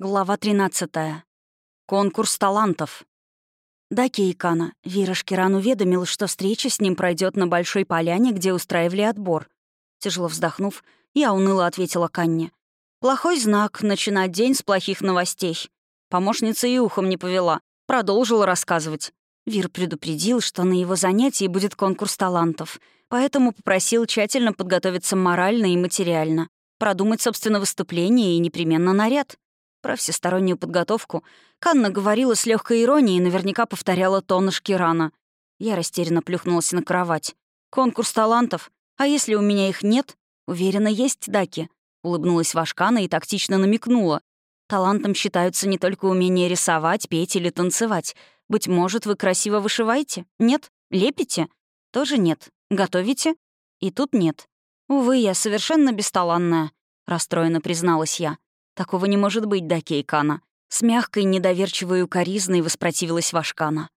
Глава 13. Конкурс талантов. Да, Кейкана. Вира Шкиран уведомил, что встреча с ним пройдет на Большой Поляне, где устраивали отбор. Тяжело вздохнув, я уныло ответила Канне. «Плохой знак — начинать день с плохих новостей». Помощница и ухом не повела. Продолжила рассказывать. Вир предупредил, что на его занятии будет конкурс талантов, поэтому попросил тщательно подготовиться морально и материально, продумать, собственно, выступление и непременно наряд. Про всестороннюю подготовку Канна говорила с легкой иронией и наверняка повторяла тон Шкирана. Я растерянно плюхнулась на кровать. «Конкурс талантов? А если у меня их нет? Уверена, есть Даки». Улыбнулась Вашкана и тактично намекнула. «Талантом считаются не только умение рисовать, петь или танцевать. Быть может, вы красиво вышиваете? Нет? Лепите? Тоже нет. Готовите? И тут нет. Увы, я совершенно бесталанная», — расстроенно призналась я. Такого не может быть, да, Кейкана. С мягкой, недоверчивой укоризной воспротивилась Вашкана.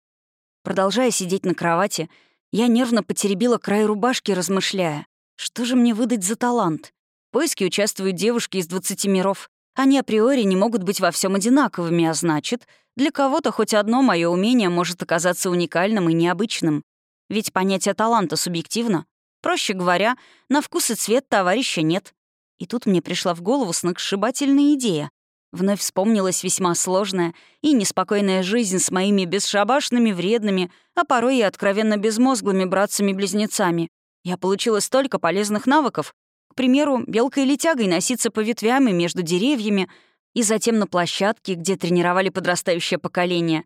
Продолжая сидеть на кровати, я нервно потеребила край рубашки, размышляя, что же мне выдать за талант? В поиске участвуют девушки из 20 миров. Они априори не могут быть во всем одинаковыми, а значит, для кого-то хоть одно мое умение может оказаться уникальным и необычным. Ведь понятие таланта субъективно. Проще говоря, на вкус и цвет товарища нет. И тут мне пришла в голову сногсшибательная идея. Вновь вспомнилась весьма сложная и неспокойная жизнь с моими бесшабашными, вредными, а порой и откровенно безмозглыми братцами-близнецами. Я получила столько полезных навыков. К примеру, белкой или тягой носиться по ветвям и между деревьями, и затем на площадке, где тренировали подрастающее поколение.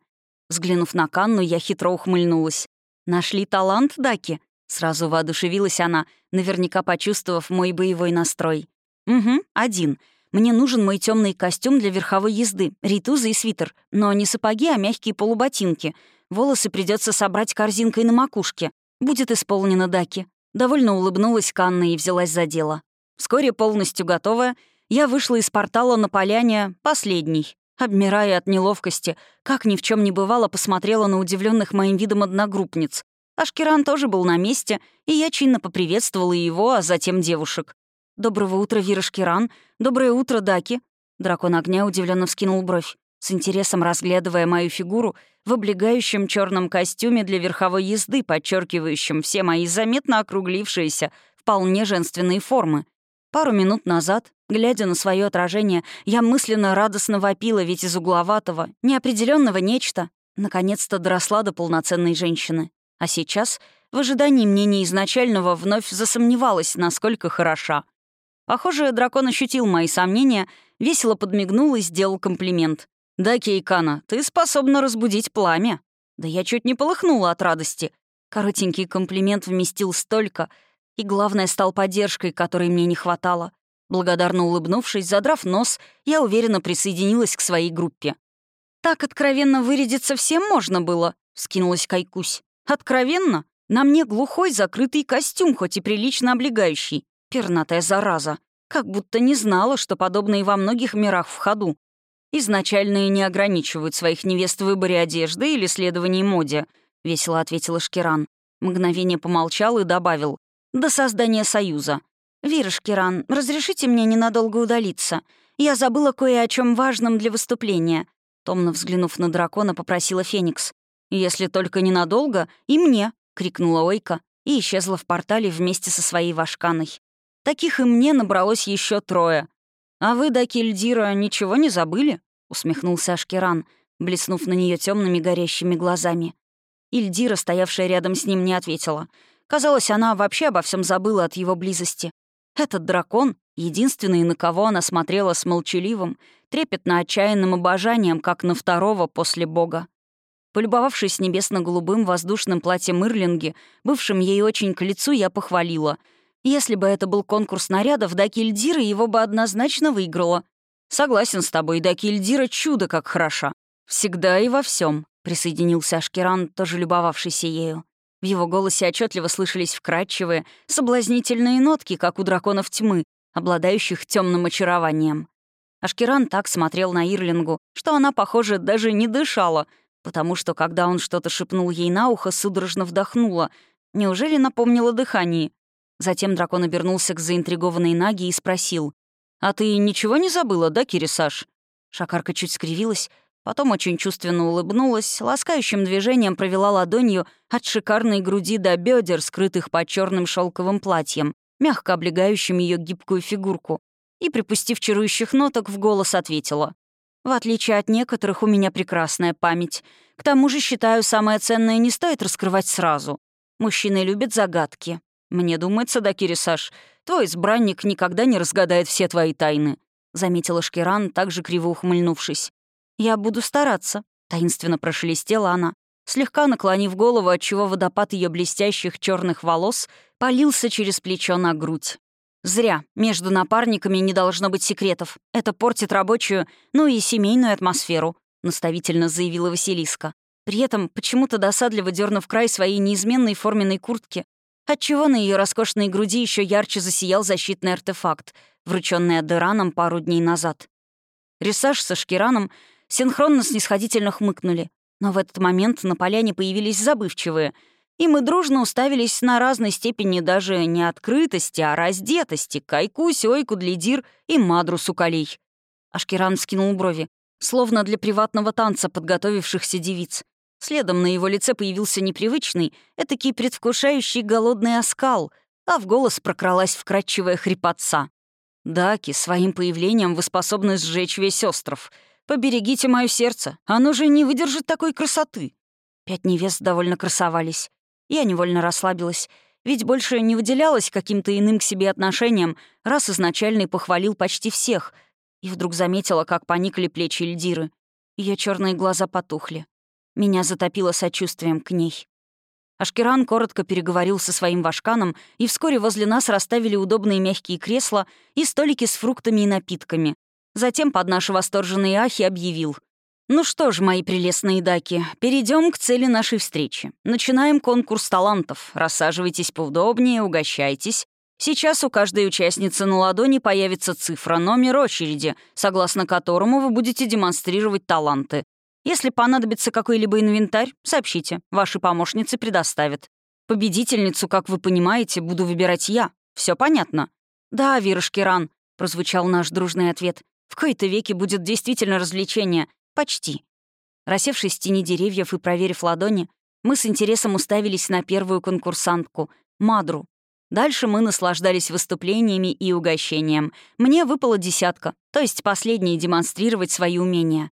Взглянув на Канну, я хитро ухмыльнулась. «Нашли талант, Даки?» Сразу воодушевилась она, наверняка почувствовав мой боевой настрой. «Угу, один. Мне нужен мой темный костюм для верховой езды, ритузы и свитер. Но не сапоги, а мягкие полуботинки. Волосы придется собрать корзинкой на макушке. Будет исполнено Даки». Довольно улыбнулась Канна и взялась за дело. Вскоре полностью готовая, я вышла из портала на поляне последней. Обмирая от неловкости, как ни в чем не бывало, посмотрела на удивленных моим видом одногруппниц. Ашкеран тоже был на месте, и я чинно поприветствовала его, а затем девушек. «Доброго утра, Вира Шкиран. Доброе утро, Даки». Дракон огня удивленно вскинул бровь, с интересом разглядывая мою фигуру в облегающем черном костюме для верховой езды, подчеркивающем все мои заметно округлившиеся, вполне женственные формы. Пару минут назад, глядя на свое отражение, я мысленно радостно вопила, ведь из угловатого, неопределенного нечто наконец-то доросла до полноценной женщины. А сейчас, в ожидании мнения изначального, вновь засомневалась, насколько хороша. Похоже, дракон ощутил мои сомнения, весело подмигнул и сделал комплимент. «Да, Кейкана, ты способна разбудить пламя». Да я чуть не полыхнула от радости. Коротенький комплимент вместил столько, и, главное, стал поддержкой, которой мне не хватало. Благодарно улыбнувшись, задрав нос, я уверенно присоединилась к своей группе. «Так откровенно вырядиться всем можно было?» — скинулась Кайкусь. «Откровенно? На мне глухой закрытый костюм, хоть и прилично облегающий. Пернатая зараза. Как будто не знала, что подобные во многих мирах в ходу. Изначальные не ограничивают своих невест в выборе одежды или следовании моде, — весело ответила Шкиран. Мгновение помолчал и добавил. «До создания союза. Вира Шкиран, разрешите мне ненадолго удалиться? Я забыла кое о чем важном для выступления». Томно взглянув на дракона, попросила Феникс. «Если только ненадолго, и мне!» — крикнула Ойка и исчезла в портале вместе со своей Вашканой. Таких и мне набралось еще трое. «А вы, до Кильдира, ничего не забыли?» — усмехнулся Ашкеран, блеснув на нее темными горящими глазами. Ильдира, стоявшая рядом с ним, не ответила. Казалось, она вообще обо всем забыла от его близости. Этот дракон — единственный, на кого она смотрела с молчаливым, трепетно отчаянным обожанием, как на второго после бога. Полюбовавшись небесно-голубым воздушным платьем Ирлинги, бывшим ей очень к лицу, я похвалила — если бы это был конкурс нарядов, Дакильдира его бы однозначно выиграла. Согласен с тобой, Дакильдира чудо как хороша. Всегда и во всем, присоединился Ашкеран, тоже любовавшийся ею. В его голосе отчетливо слышались вкрадчивые, соблазнительные нотки, как у драконов тьмы, обладающих темным очарованием. Ашкеран так смотрел на Ирлингу, что она, похоже, даже не дышала, потому что, когда он что-то шепнул ей на ухо, судорожно вдохнула. Неужели напомнила дыхание? Затем дракон обернулся к заинтригованной Наге и спросил. «А ты ничего не забыла, да, Кирисаш?» Шакарка чуть скривилась, потом очень чувственно улыбнулась, ласкающим движением провела ладонью от шикарной груди до бедер, скрытых под черным шелковым платьем, мягко облегающим ее гибкую фигурку, и, припустив чарующих ноток, в голос ответила. «В отличие от некоторых, у меня прекрасная память. К тому же, считаю, самое ценное не стоит раскрывать сразу. Мужчины любят загадки. Мне думается, да, Кирисаш, твой избранник никогда не разгадает все твои тайны», — заметила Шкиран, также криво ухмыльнувшись. «Я буду стараться», — таинственно прошелестела она, слегка наклонив голову, отчего водопад ее блестящих черных волос полился через плечо на грудь. Зря. Между напарниками не должно быть секретов. Это портит рабочую, ну и семейную атмосферу», — наставительно заявила Василиска. При этом, почему-то досадливо дернув край своей неизменной форменной куртки, отчего на ее роскошной груди еще ярче засиял защитный артефакт, врученный Адераном пару дней назад. Рисаж со Шкираном синхронно снисходительно хмыкнули, но в этот момент на поляне появились забывчивые — и мы дружно уставились на разной степени даже не открытости, а раздетости Кайку, Сёйку, Длидир и Мадру Сукалей. Ашкеран скинул брови, словно для приватного танца подготовившихся девиц. Следом на его лице появился непривычный, этакий предвкушающий голодный оскал, а в голос прокралась вкрадчивая хрипотца. «Даки, своим появлением вы способны сжечь весь остров. Поберегите мое сердце, оно же не выдержит такой красоты». Пять невест довольно красовались. Я невольно расслабилась, ведь больше не выделялась каким-то иным к себе отношением, раз изначально и похвалил почти всех, и вдруг заметила, как поникли плечи Эльдиры. Ее черные глаза потухли. Меня затопило сочувствием к ней. Ашкеран коротко переговорил со своим вашканом, и вскоре возле нас расставили удобные мягкие кресла и столики с фруктами и напитками. Затем под наши восторженные ахи объявил — ну что ж, мои прелестные даки, перейдем к цели нашей встречи. Начинаем конкурс талантов. Рассаживайтесь поудобнее, угощайтесь. Сейчас у каждой участницы на ладони появится цифра, номер очереди, согласно которому вы будете демонстрировать таланты. Если понадобится какой-либо инвентарь, сообщите, ваши помощницы предоставят. Победительницу, как вы понимаете, буду выбирать я. Все понятно? Да, Вирушкиран, прозвучал наш дружный ответ. В кои-то веки будет действительно развлечение — Почти. Рассевшись в тени деревьев и проверив ладони, мы с интересом уставились на первую конкурсантку — Мадру. Дальше мы наслаждались выступлениями и угощением. Мне выпала десятка, то есть последние демонстрировать свои умения.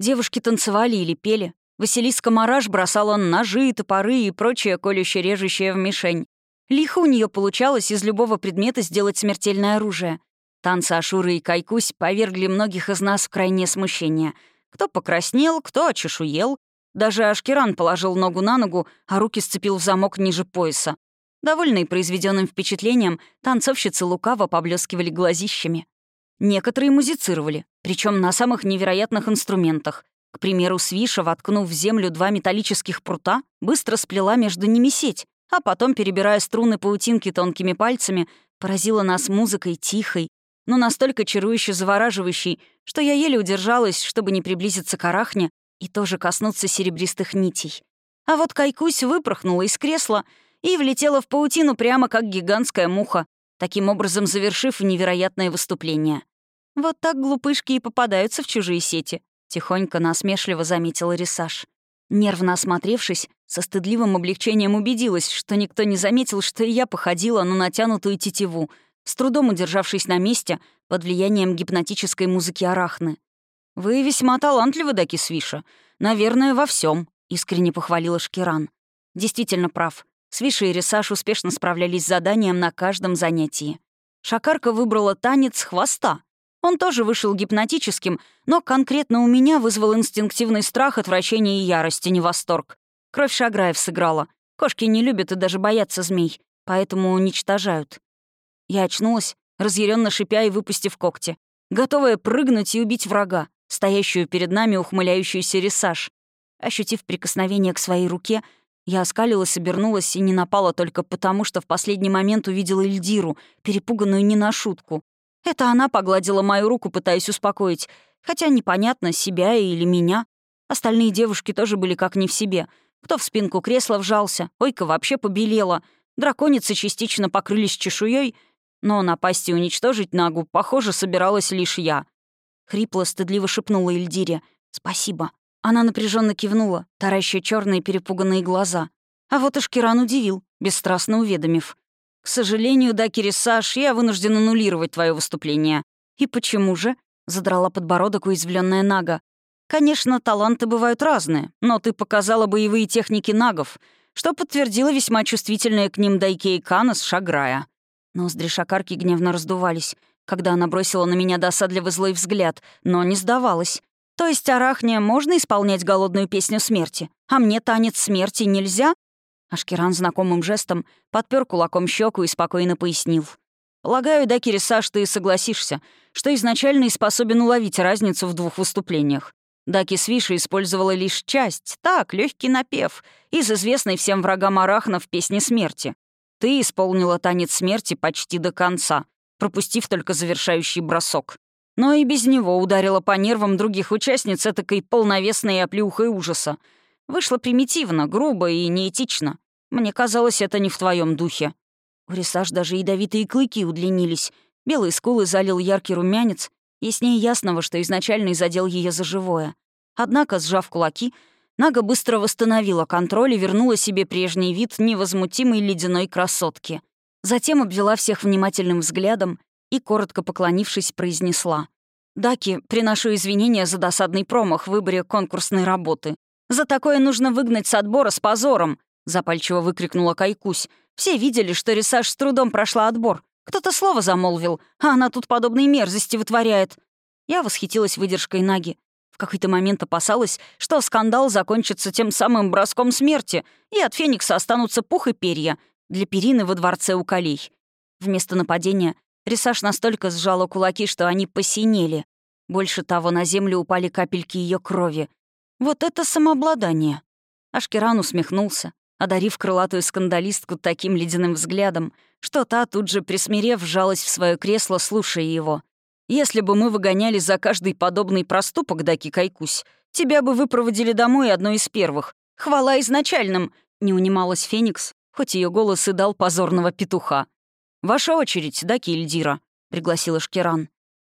Девушки танцевали или пели. Василиска Мараш бросала ножи, топоры и прочее колюще-режущее в мишень. Лихо у нее получалось из любого предмета сделать смертельное оружие. Танцы Ашуры и Кайкусь повергли многих из нас в крайнее смущение — кто покраснел, кто очешуел. Даже Ашкеран положил ногу на ногу, а руки сцепил в замок ниже пояса. Довольные произведенным впечатлением, танцовщицы лукаво поблескивали глазищами. Некоторые музицировали, причем на самых невероятных инструментах. К примеру, Свиша, воткнув в землю два металлических прута, быстро сплела между ними сеть, а потом, перебирая струны паутинки тонкими пальцами, поразила нас музыкой тихой, но настолько чарующе завораживающий, что я еле удержалась, чтобы не приблизиться к арахне и тоже коснуться серебристых нитей. А вот Кайкусь выпорхнула из кресла и влетела в паутину прямо как гигантская муха, таким образом завершив невероятное выступление. «Вот так глупышки и попадаются в чужие сети», — тихонько насмешливо заметила Рисаж. Нервно осмотревшись, со стыдливым облегчением убедилась, что никто не заметил, что и я походила на натянутую тетиву — с трудом удержавшись на месте под влиянием гипнотической музыки Арахны. «Вы весьма талантливы, Даки Свиша. Наверное, во всем, искренне похвалила Шкиран. Действительно прав. Свиша и Рисаш успешно справлялись с заданием на каждом занятии. Шакарка выбрала танец хвоста. Он тоже вышел гипнотическим, но конкретно у меня вызвал инстинктивный страх, отвращение и ярость, а не восторг. Кровь Шаграев сыграла. Кошки не любят и даже боятся змей, поэтому уничтожают. Я очнулась, разъяренно шипя и выпустив когти, готовая прыгнуть и убить врага, стоящую перед нами ухмыляющуюся рисаж. Ощутив прикосновение к своей руке, я оскалилась, обернулась и не напала только потому, что в последний момент увидела Эльдиру, перепуганную не на шутку. Это она погладила мою руку, пытаясь успокоить, хотя непонятно, себя или меня. Остальные девушки тоже были как не в себе. Кто в спинку кресла вжался, ойка вообще побелела. Драконицы частично покрылись чешуей, но напасть и уничтожить Нагу, похоже, собиралась лишь я. — хрипло, стыдливо шепнула Эльдире. «Спасибо». Она напряженно кивнула, таращая черные перепуганные глаза. А вот Ашкиран удивил, бесстрастно уведомив. «К сожалению, да, Кирисаш, я вынужден аннулировать твое выступление». «И почему же?» — задрала подбородок уязвленная Нага. «Конечно, таланты бывают разные, но ты показала боевые техники нагов, что подтвердило весьма чувствительное к ним Дайкей Кана с Шаграя». Ноздри Шакарки гневно раздувались, когда она бросила на меня досадливый злой взгляд, но не сдавалась. «То есть, Арахне, можно исполнять голодную песню смерти, а мне танец смерти нельзя?» Ашкеран знакомым жестом подпер кулаком щеку и спокойно пояснил. «Полагаю, да, Кирисаш, ты согласишься, что изначально и способен уловить разницу в двух выступлениях. Даки Свиша использовала лишь часть, так, легкий напев, из известной всем врагам Арахнов песни смерти. Ты исполнила танец смерти почти до конца, пропустив только завершающий бросок. Но и без него ударила по нервам других участниц этакой полновесной оплюхой ужаса. Вышло примитивно, грубо и неэтично. Мне казалось, это не в твоем духе. У Рисаж даже ядовитые клыки удлинились. Белые скулы залил яркий румянец, яснее ясного, что изначально задел ее за живое. Однако, сжав кулаки, Нага быстро восстановила контроль и вернула себе прежний вид невозмутимой ледяной красотки. Затем обвела всех внимательным взглядом и, коротко поклонившись, произнесла. «Даки, приношу извинения за досадный промах в выборе конкурсной работы. За такое нужно выгнать с отбора с позором. — запальчиво выкрикнула Кайкусь. «Все видели, что Рисаж с трудом прошла отбор. Кто-то слово замолвил, а она тут подобные мерзости вытворяет». Я восхитилась выдержкой Наги. В какой-то момент опасалась, что скандал закончится тем самым броском смерти, и от Феникса останутся пух и перья для перины во дворце у Калей. Вместо нападения Рисаж настолько сжала кулаки, что они посинели. Больше того, на землю упали капельки ее крови. Вот это самообладание. Ашкеран усмехнулся, одарив крылатую скандалистку таким ледяным взглядом, что та, тут же присмирев, вжалась в свое кресло, слушая его. «Если бы мы выгоняли за каждый подобный проступок, Даки Кайкусь, тебя бы выпроводили домой одной из первых. Хвала изначальным!» — не унималась Феникс, хоть ее голос и дал позорного петуха. «Ваша очередь, Даки Ильдира», — пригласила Шкеран.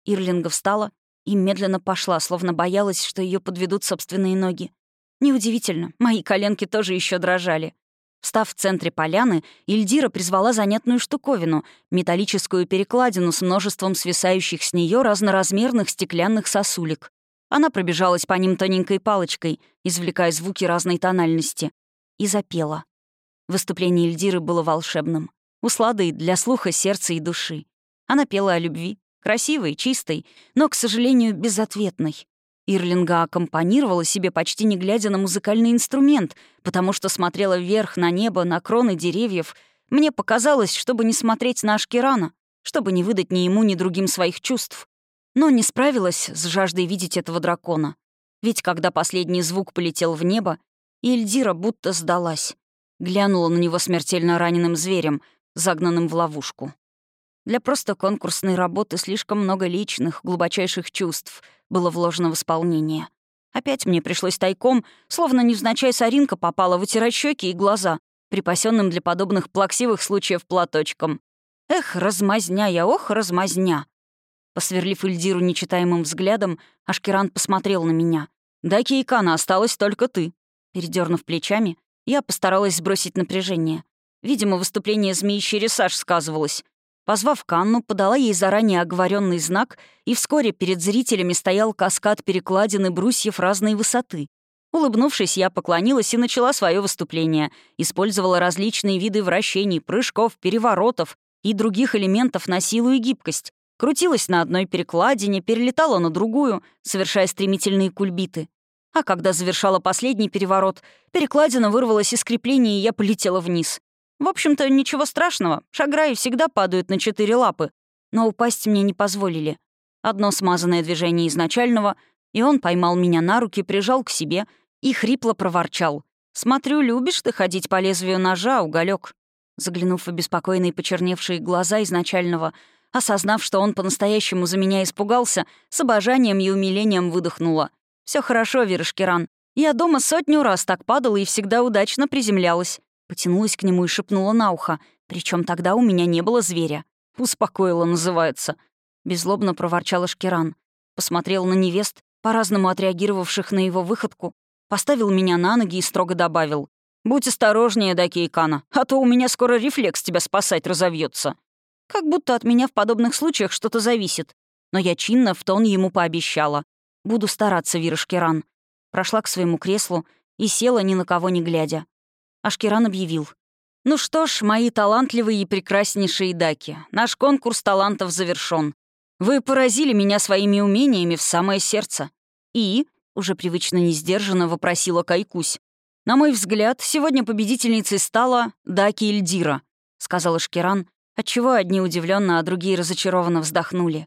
Ирлинга встала и медленно пошла, словно боялась, что ее подведут собственные ноги. Неудивительно, мои коленки тоже еще дрожали. Встав в центре поляны, Ильдира призвала занятную штуковину — металлическую перекладину с множеством свисающих с нее разноразмерных стеклянных сосулек. Она пробежалась по ним тоненькой палочкой, извлекая звуки разной тональности, и запела. Выступление Ильдиры было волшебным, усладой для слуха, сердца и души. Она пела о любви, красивой, чистой, но, к сожалению, безответной. Ирлинга аккомпанировала себе, почти не глядя на музыкальный инструмент, потому что смотрела вверх на небо, на кроны деревьев. Мне показалось, чтобы не смотреть на Ашкерана, чтобы не выдать ни ему, ни другим своих чувств. Но не справилась с жаждой видеть этого дракона. Ведь когда последний звук полетел в небо, Эльдира будто сдалась. Глянула на него смертельно раненым зверем, загнанным в ловушку. Для просто конкурсной работы слишком много личных, глубочайших чувств — было вложено в исполнение. Опять мне пришлось тайком, словно невзначай соринка попала, вытирать щеки и глаза, припасенным для подобных плаксивых случаев платочком. Эх, размазня я, ох, размазня. Посверлив Ильдиру нечитаемым взглядом, Ашкерант посмотрел на меня. «Да, Кейкана, осталась только ты». Передернув плечами, я постаралась сбросить напряжение. Видимо, выступление змеи Чересаж сказывалось. Позвав Канну, подала ей заранее оговоренный знак, и вскоре перед зрителями стоял каскад перекладин и брусьев разной высоты. Улыбнувшись, я поклонилась и начала свое выступление. Использовала различные виды вращений, прыжков, переворотов и других элементов на силу и гибкость. Крутилась на одной перекладине, перелетала на другую, совершая стремительные кульбиты. А когда завершала последний переворот, перекладина вырвалась из крепления, и я полетела вниз. В общем-то, ничего страшного. Шаграи всегда падают на четыре лапы. Но упасть мне не позволили. Одно смазанное движение изначального, и он поймал меня на руки, прижал к себе и хрипло проворчал. «Смотрю, любишь ты ходить по лезвию ножа, уголек. Заглянув в обеспокоенные почерневшие глаза изначального, осознав, что он по-настоящему за меня испугался, с обожанием и умилением выдохнула. Все хорошо, Вирышкиран. Я дома сотню раз так падала и всегда удачно приземлялась. Потянулась к нему и шепнула на ухо. Причем тогда у меня не было зверя. «Успокоила, называется». Беззлобно проворчала Шкиран. посмотрел на невест, по-разному отреагировавших на его выходку, поставил меня на ноги и строго добавил. «Будь осторожнее, Даки Икана, а то у меня скоро рефлекс тебя спасать разовьется. Как будто от меня в подобных случаях что-то зависит. Но я чинно в тон ему пообещала. Буду стараться, Вирашкиран. Прошла к своему креслу и села ни на кого не глядя. Ашкиран объявил. «Ну что ж, мои талантливые и прекраснейшие даки, наш конкурс талантов завершён. Вы поразили меня своими умениями в самое сердце. И, уже привычно несдержанно вопросила Кайкусь, на мой взгляд, сегодня победительницей стала Даки Эльдира, сказала Шкиран, отчего одни удивленно, а другие разочарованно вздохнули.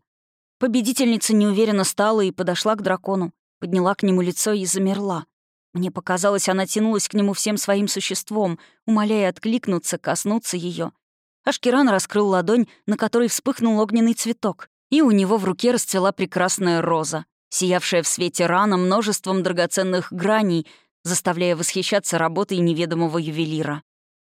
Победительница неуверенно стала и подошла к дракону, подняла к нему лицо и замерла. Мне показалось, она тянулась к нему всем своим существом, умоляя откликнуться, коснуться ее. Ашкеран раскрыл ладонь, на которой вспыхнул огненный цветок, и у него в руке расцвела прекрасная роза, сиявшая в свете рана множеством драгоценных граней, заставляя восхищаться работой неведомого ювелира.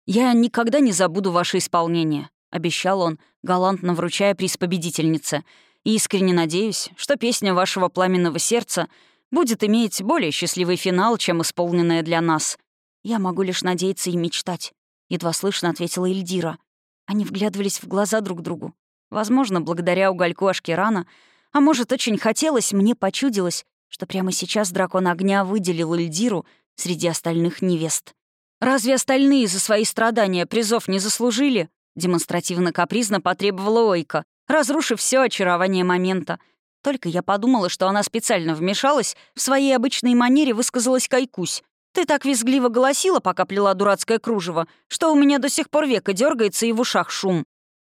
«Я никогда не забуду ваше исполнение», — обещал он, галантно вручая приз победительнице — и искренне надеюсь, что песня вашего пламенного сердца будет иметь более счастливый финал, чем исполненная для нас. Я могу лишь надеяться и мечтать», — едва слышно ответила Эльдира. Они вглядывались в глаза друг другу. Возможно, благодаря угольку Ашкерана, а может, очень хотелось, мне почудилось, что прямо сейчас дракон огня выделил Эльдиру среди остальных невест. «Разве остальные за свои страдания призов не заслужили?» демонстративно капризно потребовала Ойка, разрушив все очарование момента. Только я подумала, что она специально вмешалась, в своей обычной манере высказалась Кайкусь. «Ты так визгливо голосила, пока плела дурацкое кружево, что у меня до сих пор века дергается и в ушах шум».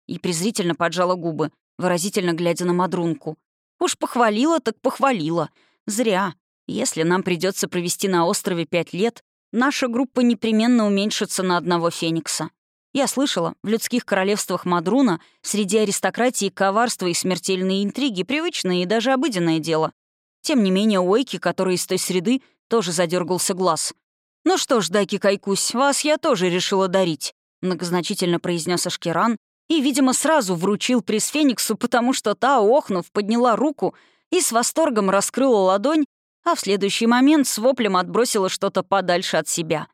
И презрительно поджала губы, выразительно глядя на Мадрунку. «Уж похвалила, так похвалила. Зря. Если нам придется провести на острове пять лет, наша группа непременно уменьшится на одного Феникса. Я слышала, в людских королевствах Мадруна среди аристократии коварство и смертельные интриги — привычное и даже обыденное дело. Тем не менее, у Ойки, который из той среды, тоже задергался глаз. «Ну что ж, Дайки Кайкусь, вас я тоже решила дарить», — многозначительно произнес Ашкеран и, видимо, сразу вручил приз Фениксу, потому что та, охнув, подняла руку и с восторгом раскрыла ладонь, а в следующий момент с воплем отбросила что-то подальше от себя.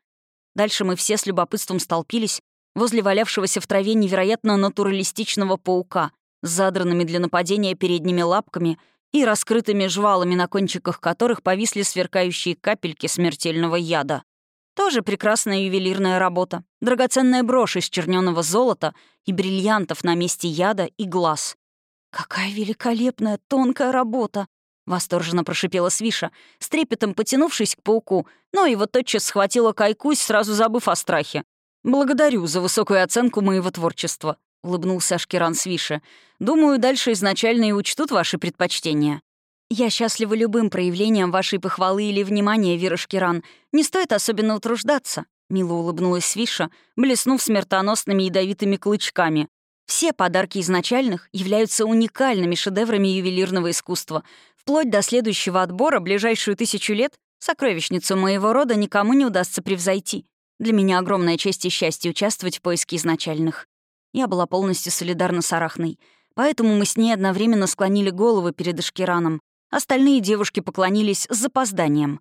Дальше мы все с любопытством столпились, возле валявшегося в траве невероятно натуралистичного паука с задранными для нападения передними лапками и раскрытыми жвалами, на кончиках которых повисли сверкающие капельки смертельного яда. Тоже прекрасная ювелирная работа. Драгоценная брошь из черненого золота и бриллиантов на месте яда и глаз. «Какая великолепная, тонкая работа!» — восторженно прошипела Свиша, с трепетом потянувшись к пауку, но его тотчас схватила кайкусь, сразу забыв о страхе. «Благодарю за высокую оценку моего творчества», — улыбнулся Ашкеран Свише. «Думаю, дальше изначально и учтут ваши предпочтения». «Я счастлива любым проявлением вашей похвалы или внимания, Вера Шкиран. Не стоит особенно утруждаться», — мило улыбнулась Свиша, блеснув смертоносными ядовитыми клычками. «Все подарки изначальных являются уникальными шедеврами ювелирного искусства. Вплоть до следующего отбора, ближайшую тысячу лет, сокровищницу моего рода никому не удастся превзойти. Для меня огромная честь и счастье участвовать в поиске изначальных. Я была полностью солидарна с Арахной, поэтому мы с ней одновременно склонили головы перед Эшкираном. Остальные девушки поклонились с запозданием.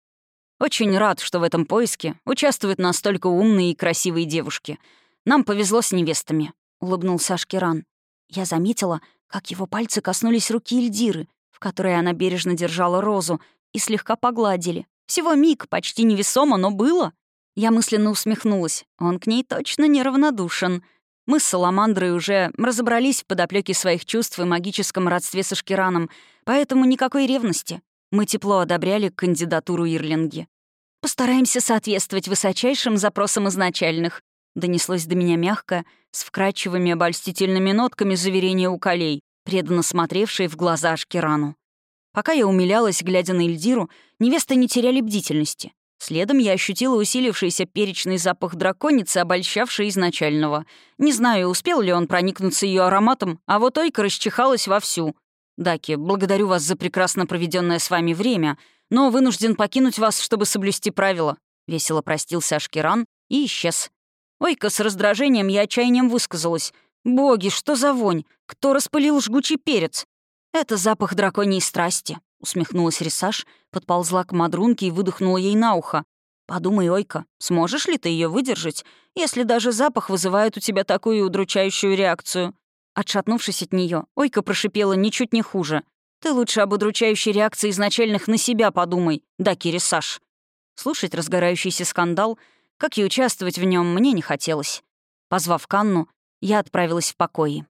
Очень рад, что в этом поиске участвуют настолько умные и красивые девушки. Нам повезло с невестами», — улыбнулся Ашкиран. Я заметила, как его пальцы коснулись руки Эльдиры, в которой она бережно держала розу, и слегка погладили. Всего миг, почти невесомо, но было. Я мысленно усмехнулась. Он к ней точно неравнодушен. Мы с Саламандрой уже разобрались в подоплеке своих чувств и магическом родстве со Шкираном, поэтому никакой ревности. Мы тепло одобряли кандидатуру Ирлинги. «Постараемся соответствовать высочайшим запросам изначальных», донеслось до меня мягко, с вкрадчивыми обольстительными нотками заверения у колей, преданно смотревшей в глаза Ашкирану. Пока я умилялась, глядя на Эльдиру, невесты не теряли бдительности. Следом я ощутила усилившийся перечный запах драконицы, обольщавший изначального. Не знаю, успел ли он проникнуться ее ароматом, а вот Ойка расчихалась вовсю. «Даки, благодарю вас за прекрасно проведенное с вами время, но вынужден покинуть вас, чтобы соблюсти правила». Весело простился Ашкеран и исчез. Ойка с раздражением и отчаянием высказалась. «Боги, что за вонь? Кто распылил жгучий перец?» «Это запах драконьей страсти», — усмехнулась Рисаж, подползла к мадрунке и выдохнула ей на ухо. «Подумай, Ойка, сможешь ли ты ее выдержать, если даже запах вызывает у тебя такую удручающую реакцию?» Отшатнувшись от нее, Ойка прошипела ничуть не хуже. «Ты лучше об удручающей реакции изначальных на себя подумай, да, Кирисаш». Слушать разгорающийся скандал, как и участвовать в нем, мне не хотелось. Позвав Канну, я отправилась в покои.